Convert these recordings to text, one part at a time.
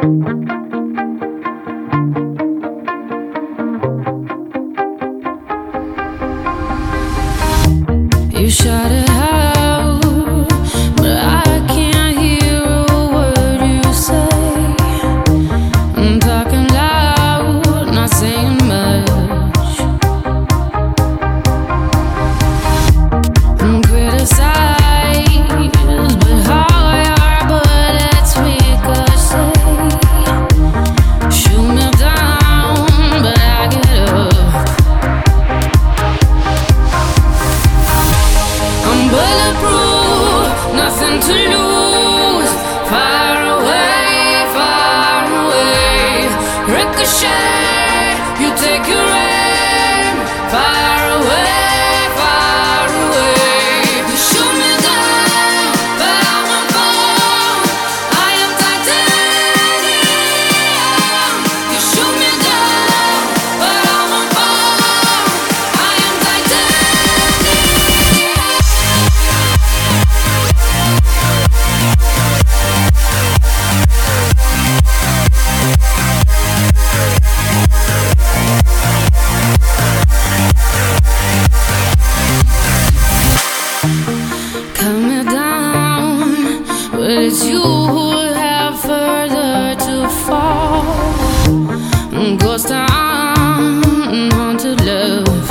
You shot it. nothing to lose. Away, away. Ricochet, you take your aim. It's you who have further to fall. Love.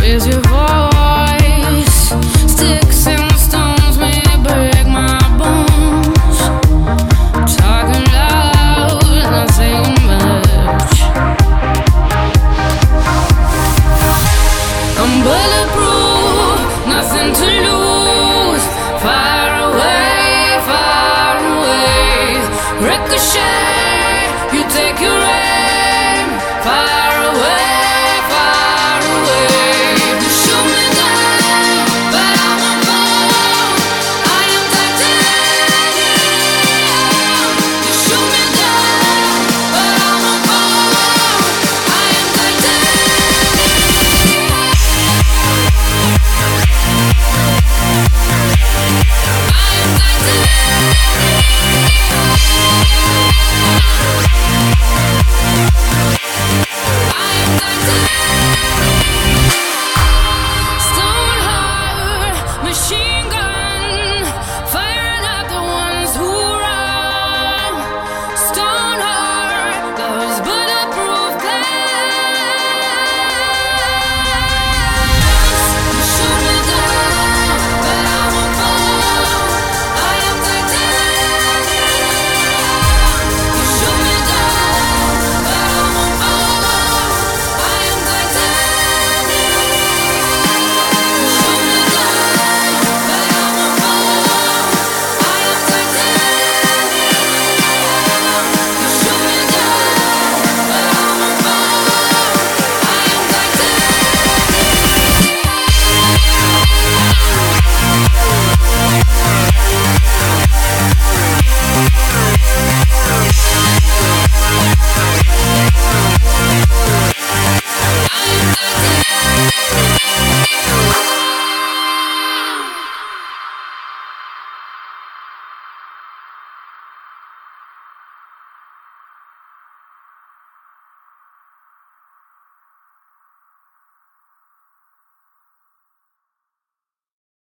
Raise your voice, sticks and stones may break my bones. Talking loud, not saying much. I'm bulletproof. Ricochet, you take your aim. Fire.